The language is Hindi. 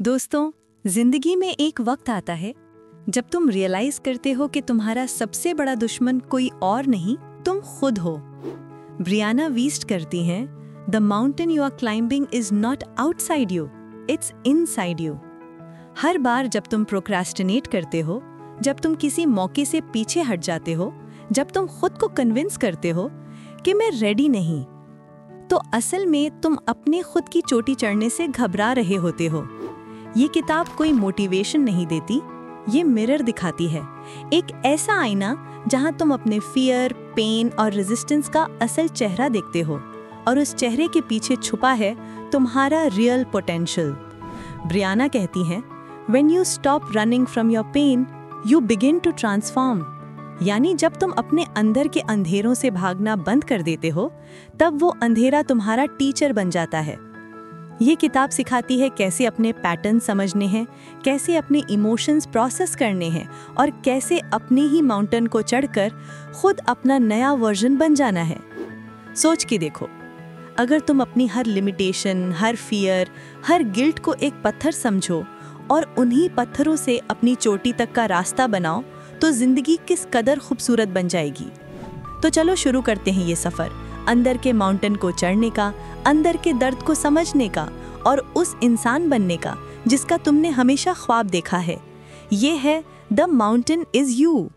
दोस्तों, ज़िंदगी में एक वक्त आता है, जब तुम रियलाइज़ करते हो कि तुम्हारा सबसे बड़ा दुश्मन कोई और नहीं, तुम खुद हो। ब्रियाना वीस्ट करती हैं the mountain you are climbing is not outside you it's inside you हर बार जब तुम प्रोक्रेस्टिनेट करते हो, जब तुम किसी मौके से पीछे हट जाते हो, जब तुम खुद को कन्विंस करते हो कि मैं रेडी नहीं तो असल में तुम अपने खुद की चोटी चढ़ने से घबरा रहे होते हो। ये किताब कोई मोटिवेशन नहीं देती, ये मिरर दिखाती है। एक ऐसा आईना जहाँ तुम अपने फियर पेन और रेजिस्टेंस का असल चेहरा देखते हो और उस चेहरे के पीछे छुपा है तुम्हारा रियल पोटेंशियल ब्रियाना कहती हैं when you stop running from your pain you begin to transform यानी जब तुम अपने अंदर के अंधेरों से भागना बंद कर देते हो, तब वो अंधेरा तुम्हारा टीचर बन जाता है। ये किताब सिखाती है कैसे अपने पैटर्न समझने हैं, कैसे अपने इमोशंस प्रोसेस करने हैं और कैसे अपने ही माउंटेन को चढ़कर खुद अपना नया वर्जन बन जाना है। सोच के देखो, अगर तुम अपनी हर लिमिटेशन हर फियर हर गिल्ट को एक पत्थर समझो और उन्हीं पत्थरों से अपनी चोटी तक का रास्ता बनाओ तो ज़िंदगी किस कदर खूबसूरत बन जाएगी। तो चलो शुरू करते हैं ये सफ़र। अंदर के माउंटेन को चढ़ने का, अंदर के दर्द को समझने का और उस इंसान बनने का, जिसका तुमने हमेशा ख्वाब देखा है। ये है, द माउंटेन इज़ यू।